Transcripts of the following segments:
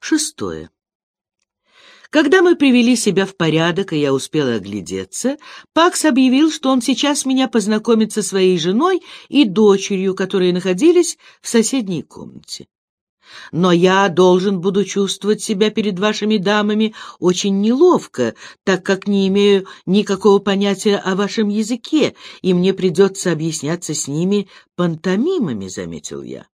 Шестое. Когда мы привели себя в порядок, и я успела оглядеться, Пакс объявил, что он сейчас меня познакомит со своей женой и дочерью, которые находились в соседней комнате. Но я должен буду чувствовать себя перед вашими дамами очень неловко, так как не имею никакого понятия о вашем языке, и мне придется объясняться с ними пантомимами, — заметил я.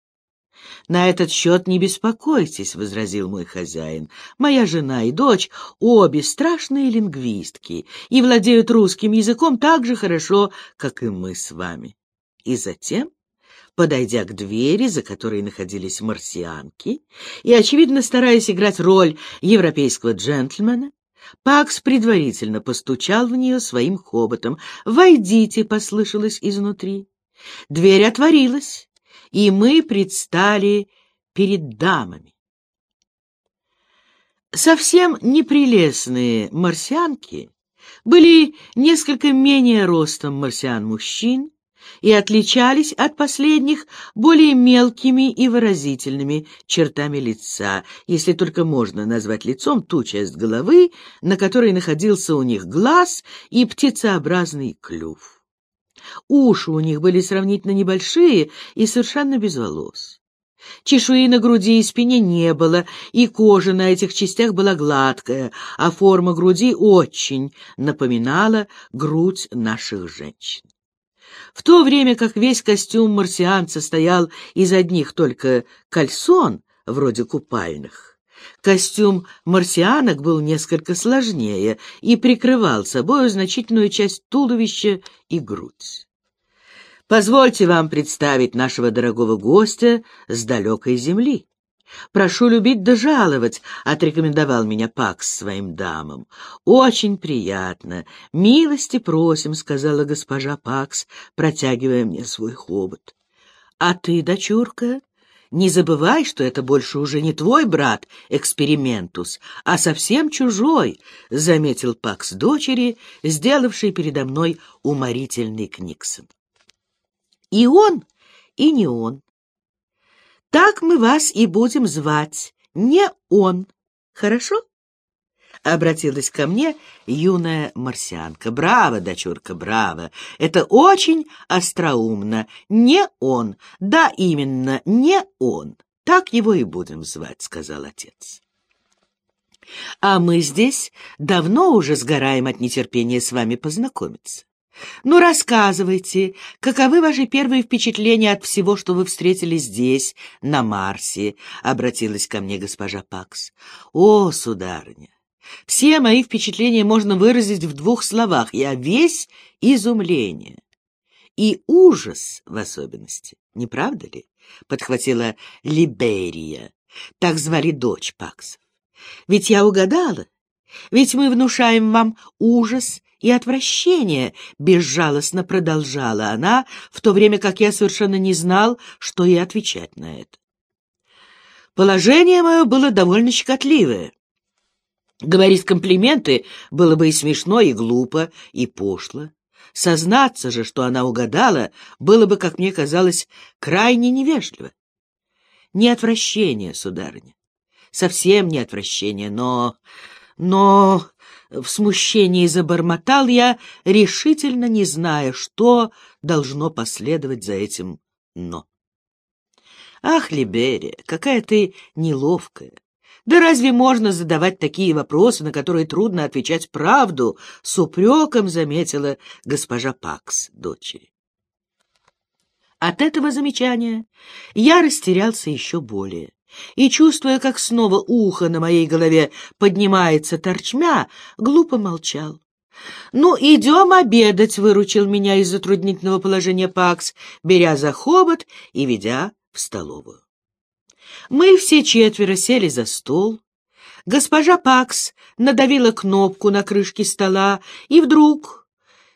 «На этот счет не беспокойтесь», — возразил мой хозяин. «Моя жена и дочь обе страшные лингвистки и владеют русским языком так же хорошо, как и мы с вами». И затем, подойдя к двери, за которой находились марсианки, и, очевидно, стараясь играть роль европейского джентльмена, Пакс предварительно постучал в нее своим хоботом. «Войдите!» — послышалось изнутри. Дверь отворилась, и мы предстали перед дамами. Совсем непрелестные марсианки были несколько менее ростом марсиан-мужчин и отличались от последних более мелкими и выразительными чертами лица, если только можно назвать лицом ту часть головы, на которой находился у них глаз и птицеобразный клюв. Уши у них были сравнительно небольшие и совершенно без волос. Чешуи на груди и спине не было, и кожа на этих частях была гладкая, а форма груди очень напоминала грудь наших женщин. В то время как весь костюм марсианца состоял из одних только кальсон, вроде купальных, Костюм марсианок был несколько сложнее и прикрывал собою значительную часть туловища и грудь. Позвольте вам представить нашего дорогого гостя с далекой земли. «Прошу любить да жаловать», — отрекомендовал меня Пакс своим дамам. «Очень приятно. Милости просим», — сказала госпожа Пакс, протягивая мне свой хобот. «А ты, дочурка, не забывай, что это больше уже не твой брат Экспериментус, а совсем чужой, — заметил Пакс дочери, сделавший передо мной уморительный Книксон. И он, и не он. Так мы вас и будем звать, не он. Хорошо? Обратилась ко мне юная марсианка. «Браво, дочурка, браво! Это очень остроумно. Не он. Да, именно, не он. Так его и будем звать», — сказал отец. «А мы здесь давно уже сгораем от нетерпения с вами познакомиться. Ну, рассказывайте, каковы ваши первые впечатления от всего, что вы встретили здесь, на Марсе?» — обратилась ко мне госпожа Пакс. «О, сударыня, все мои впечатления можно выразить в двух словах. Я весь изумление. И ужас в особенности, не правда ли? Подхватила Либерия. Так звали дочь Паксов. Ведь я угадала. Ведь мы внушаем вам ужас и отвращение, безжалостно продолжала она, в то время как я совершенно не знал, что и отвечать на это. Положение мое было довольно щекотливое. Говорить комплименты было бы и смешно, и глупо, и пошло. Сознаться же, что она угадала, было бы, как мне казалось, крайне невежливо. Не отвращение, сударыня, совсем не отвращение, но... но... В смущении забормотал я, решительно не зная, что должно последовать за этим «но». «Ах, Либерия, какая ты неловкая! Да разве можно задавать такие вопросы, на которые трудно отвечать правду? С упреком заметила госпожа Пакс, дочери. От этого замечания я растерялся еще более. И, чувствуя, как снова ухо на моей голове поднимается торчмя, глупо молчал. «Ну, идем обедать», — выручил меня из затруднительного положения Пакс, беря за хобот и ведя в столовую. Мы все четверо сели за стол. Госпожа Пакс надавила кнопку на крышке стола, и вдруг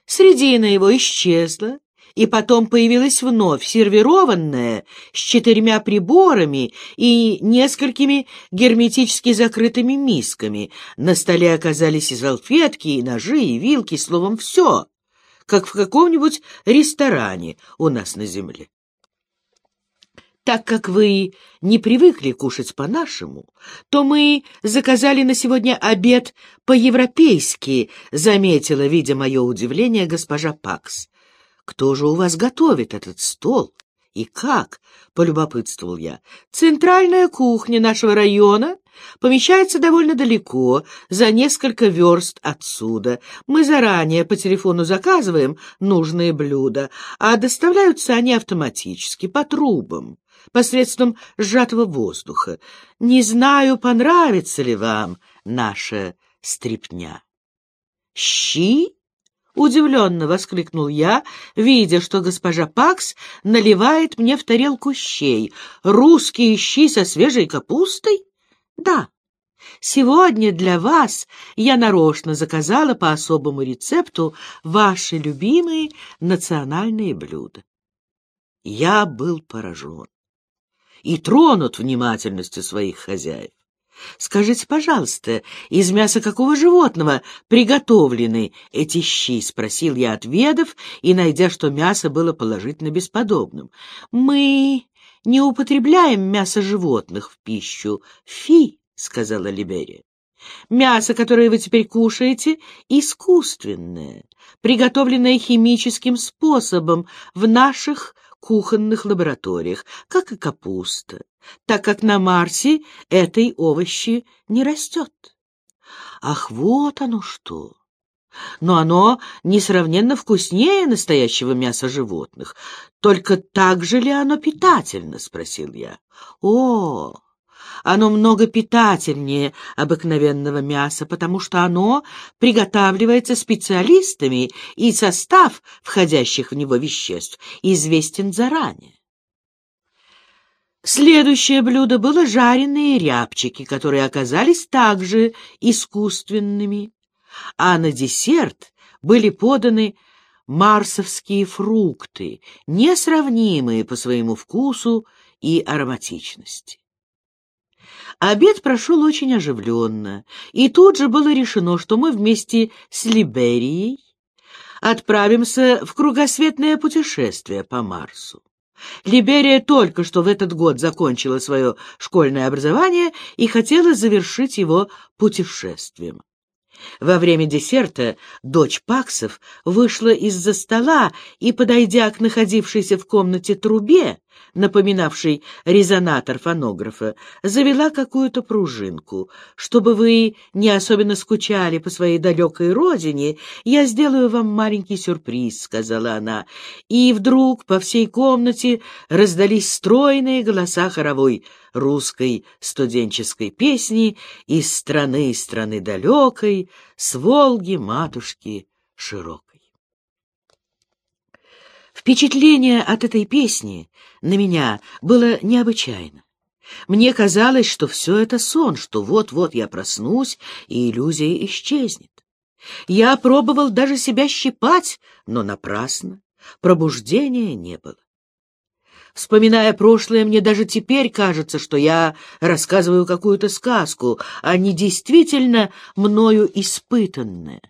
средина его исчезла, и потом появилась вновь сервированная с четырьмя приборами и несколькими герметически закрытыми мисками. На столе оказались и салфетки, и ножи, и вилки, словом, все, как в каком-нибудь ресторане у нас на земле. Так как вы не привыкли кушать по-нашему, то мы заказали на сегодня обед по-европейски, заметила, видя мое удивление, госпожа Пакс. Кто же у вас готовит этот стол? И как? — полюбопытствовал я. Центральная кухня нашего района помещается довольно далеко, за несколько верст отсюда. Мы заранее по телефону заказываем нужные блюда, а доставляются они автоматически, по трубам, посредством сжатого воздуха. Не знаю, понравится ли вам наша стрипня. Щи? Удивленно воскликнул я, видя, что госпожа Пакс наливает мне в тарелку щей. Русские щи со свежей капустой? Да. Сегодня для вас я нарочно заказала по особому рецепту ваши любимые национальные блюда. Я был поражен и тронут внимательностью своих хозяев. Скажите, пожалуйста, из мяса какого животного приготовлены эти щи? — спросил я, отведав и найдя, что мясо было положительно бесподобным. — Мы не употребляем мясо животных в пищу. Фи, — сказала Либерия. Мясо, которое вы теперь кушаете, искусственное, приготовленное химическим способом в наших кухонных лабораториях, как и капуста, так как на Марсе этой овощи не растет. Ах, вот оно что! Но оно несравненно вкуснее настоящего мяса животных. Только так же ли оно питательно? — спросил я. — О, оно много питательнее обыкновенного мяса, потому что оно приготавливается специалистами, и состав входящих в него веществ известен заранее. Следующее блюдо было жареные рябчики, которые оказались также искусственными, а на десерт были поданы марсовские фрукты, несравнимые по своему вкусу и ароматичности. Обед прошел очень оживленно, и тут же было решено, что мы вместе с Либерией отправимся в кругосветное путешествие по Марсу. Либерия только что в этот год закончила свое школьное образование и хотела завершить его путешествием. Во время десерта дочь Паксов вышла из-за стола и, подойдя к находившейся в комнате трубе, напоминавшей резонатор фонографа, завела какую-то пружинку. Чтобы вы не особенно скучали по своей далекой родине, я сделаю вам маленький сюрприз, — сказала она. И вдруг по всей комнате раздались стройные голоса хоровой русской студенческой песни из страны страны далекой, с Волги матушки широкой. Впечатление от этой песни на меня было необычайно. Мне казалось, что все это сон, что вот-вот я проснусь, и иллюзия исчезнет. Я пробовал даже себя щипать, но напрасно. Пробуждения не было. Вспоминая прошлое, мне даже теперь кажется, что я рассказываю какую-то сказку, а не действительно мною испытанное.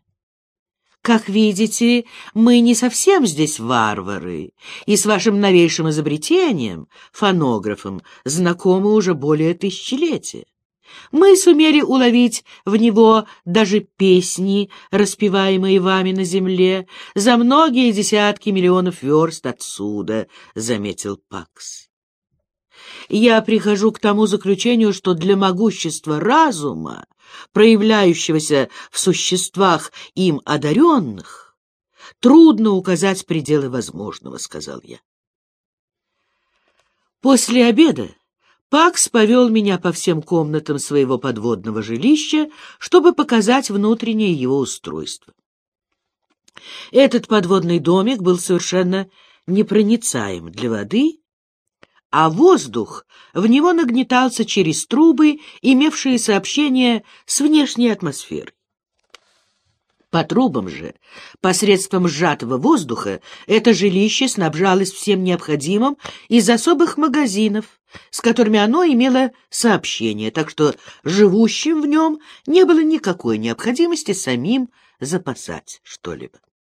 Как видите, мы не совсем здесь варвары, и с вашим новейшим изобретением, фонографом, знакомы уже более тысячелетия. Мы сумели уловить в него даже песни, распеваемые вами на земле, за многие десятки миллионов верст отсюда, — заметил Пакс. Я прихожу к тому заключению, что для могущества разума проявляющегося в существах им одаренных, трудно указать пределы возможного, — сказал я. После обеда Пакс повел меня по всем комнатам своего подводного жилища, чтобы показать внутреннее его устройство. Этот подводный домик был совершенно непроницаем для воды а воздух в него нагнетался через трубы, имевшие сообщение с внешней атмосферой. По трубам же, посредством сжатого воздуха, это жилище снабжалось всем необходимым из особых магазинов, с которыми оно имело сообщение, так что живущим в нем не было никакой необходимости самим запасать что-либо.